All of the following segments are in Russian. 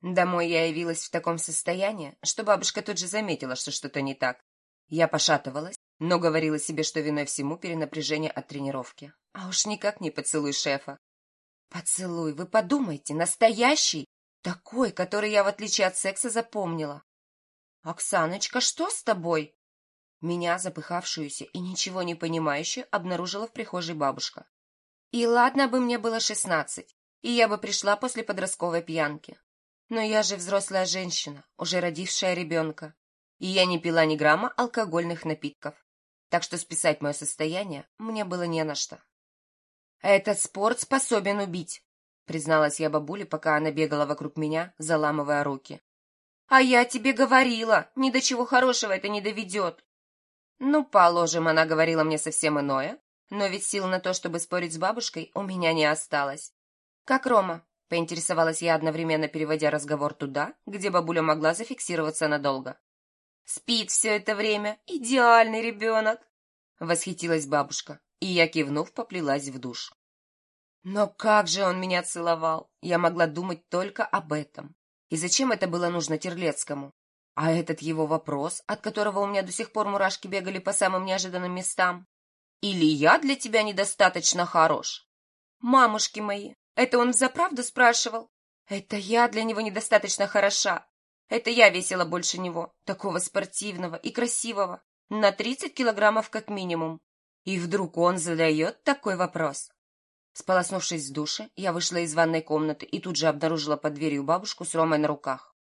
Домой я явилась в таком состоянии, что бабушка тут же заметила, что что-то не так. Я пошатывалась, но говорила себе, что виной всему перенапряжение от тренировки. А уж никак не поцелуй шефа. Поцелуй, вы подумайте, настоящий, такой, который я, в отличие от секса, запомнила. «Оксаночка, что с тобой?» Меня, запыхавшуюся и ничего не понимающую, обнаружила в прихожей бабушка. И ладно бы мне было шестнадцать, и я бы пришла после подростковой пьянки. Но я же взрослая женщина, уже родившая ребенка, и я не пила ни грамма алкогольных напитков, так что списать мое состояние мне было не на что. «Этот спорт способен убить», призналась я бабуле, пока она бегала вокруг меня, заламывая руки. «А я тебе говорила, ни до чего хорошего это не доведет». Ну, положим, она говорила мне совсем иное, но ведь сил на то, чтобы спорить с бабушкой, у меня не осталось. «Как Рома?» — поинтересовалась я, одновременно переводя разговор туда, где бабуля могла зафиксироваться надолго. «Спит все это время. Идеальный ребенок!» — восхитилась бабушка, и я, кивнув, поплелась в душ. Но как же он меня целовал! Я могла думать только об этом. И зачем это было нужно Терлецкому? А этот его вопрос, от которого у меня до сих пор мурашки бегали по самым неожиданным местам? Или я для тебя недостаточно хорош? Мамушки мои, это он взаправду спрашивал? Это я для него недостаточно хороша. Это я весила больше него, такого спортивного и красивого, на 30 килограммов как минимум. И вдруг он задает такой вопрос. Сполоснувшись в душе, я вышла из ванной комнаты и тут же обнаружила под дверью бабушку с Ромой на руках.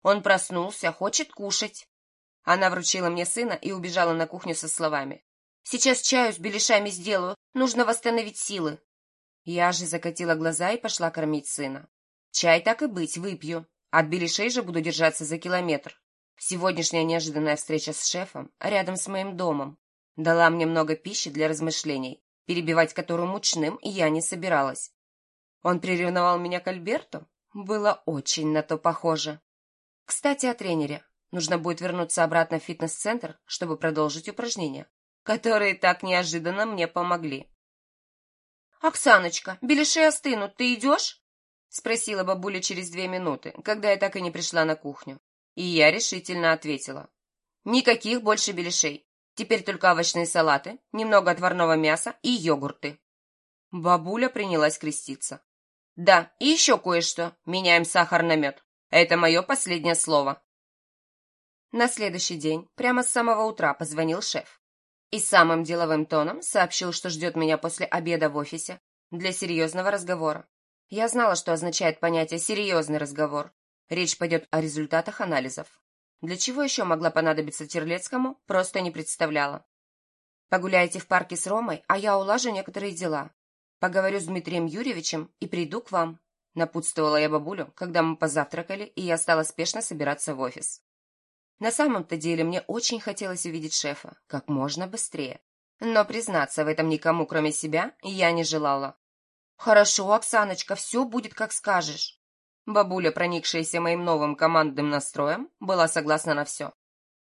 Он проснулся, хочет кушать. Она вручила мне сына и убежала на кухню со словами. «Сейчас чаю с беляшами сделаю, нужно восстановить силы». Я же закатила глаза и пошла кормить сына. «Чай так и быть, выпью. От беляшей же буду держаться за километр. Сегодняшняя неожиданная встреча с шефом рядом с моим домом дала мне много пищи для размышлений перебивать которую мучным я не собиралась. Он приревновал меня к Альберту? Было очень на то похоже. Кстати, о тренере. Нужно будет вернуться обратно в фитнес-центр, чтобы продолжить упражнения, которые так неожиданно мне помогли. «Оксаночка, беляши остынут, ты идешь?» — спросила бабуля через две минуты, когда я так и не пришла на кухню. И я решительно ответила. «Никаких больше беляшей. Теперь только овощные салаты, немного отварного мяса и йогурты. Бабуля принялась креститься. Да, и еще кое-что. Меняем сахар на мед. Это мое последнее слово. На следующий день, прямо с самого утра, позвонил шеф. И самым деловым тоном сообщил, что ждет меня после обеда в офисе для серьезного разговора. Я знала, что означает понятие «серьезный разговор». Речь пойдет о результатах анализов. Для чего еще могла понадобиться Терлецкому, просто не представляла. Погуляйте в парке с Ромой, а я улажу некоторые дела. Поговорю с Дмитрием Юрьевичем и приду к вам. Напутствовала я бабулю, когда мы позавтракали, и я стала спешно собираться в офис. На самом-то деле мне очень хотелось увидеть шефа как можно быстрее. Но признаться в этом никому, кроме себя, я не желала. «Хорошо, Оксаночка, все будет, как скажешь». Бабуля, проникшаяся моим новым командным настроем, была согласна на все.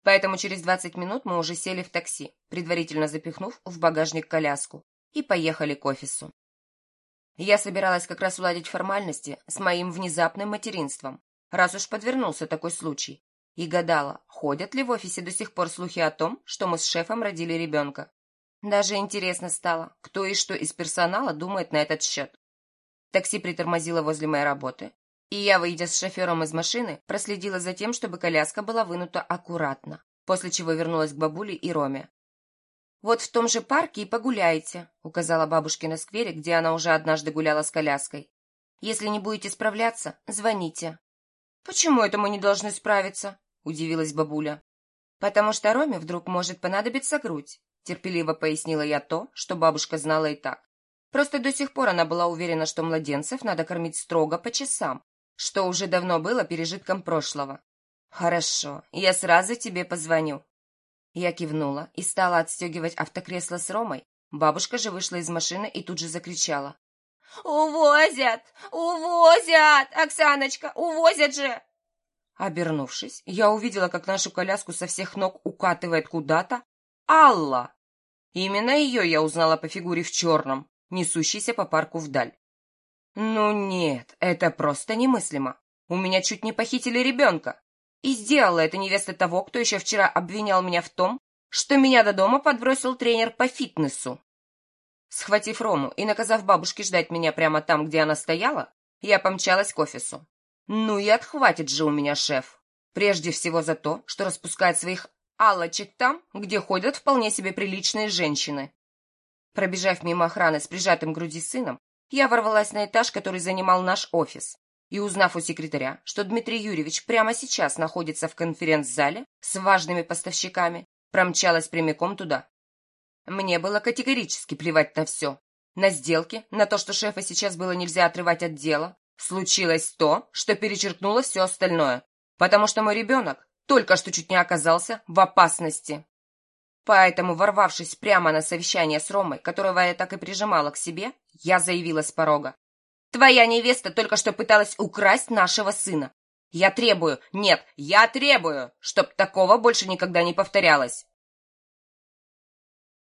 Поэтому через 20 минут мы уже сели в такси, предварительно запихнув в багажник коляску, и поехали к офису. Я собиралась как раз уладить формальности с моим внезапным материнством, раз уж подвернулся такой случай, и гадала, ходят ли в офисе до сих пор слухи о том, что мы с шефом родили ребенка. Даже интересно стало, кто и что из персонала думает на этот счет. Такси притормозило возле моей работы, и я, выйдя с шофером из машины, проследила за тем, чтобы коляска была вынута аккуратно, после чего вернулась к бабуле и Роме. «Вот в том же парке и погуляйте», — указала бабушке на сквере, где она уже однажды гуляла с коляской. «Если не будете справляться, звоните». «Почему это мы не должны справиться?» — удивилась бабуля. «Потому что Роме вдруг может понадобиться грудь», — терпеливо пояснила я то, что бабушка знала и так. Просто до сих пор она была уверена, что младенцев надо кормить строго по часам, что уже давно было пережитком прошлого. «Хорошо, я сразу тебе позвоню». Я кивнула и стала отстегивать автокресло с Ромой. Бабушка же вышла из машины и тут же закричала. «Увозят! Увозят! Оксаночка, увозят же!» Обернувшись, я увидела, как нашу коляску со всех ног укатывает куда-то Алла. Именно ее я узнала по фигуре в черном, несущейся по парку вдаль. Ну нет, это просто немыслимо. У меня чуть не похитили ребенка. И сделала это невеста того, кто еще вчера обвинял меня в том, что меня до дома подбросил тренер по фитнесу. Схватив Рому и наказав бабушке ждать меня прямо там, где она стояла, я помчалась к офису. Ну и отхватит же у меня шеф. Прежде всего за то, что распускает своих аллочек там, где ходят вполне себе приличные женщины. Пробежав мимо охраны с прижатым к груди сыном, я ворвалась на этаж, который занимал наш офис, и, узнав у секретаря, что Дмитрий Юрьевич прямо сейчас находится в конференц-зале с важными поставщиками, промчалась прямиком туда. Мне было категорически плевать на все. На сделки, на то, что шефа сейчас было нельзя отрывать от дела. Случилось то, что перечеркнуло все остальное, потому что мой ребенок только что чуть не оказался в опасности. Поэтому, ворвавшись прямо на совещание с Ромой, которого я так и прижимала к себе, я заявила с порога. «Твоя невеста только что пыталась украсть нашего сына. Я требую, нет, я требую, чтоб такого больше никогда не повторялось.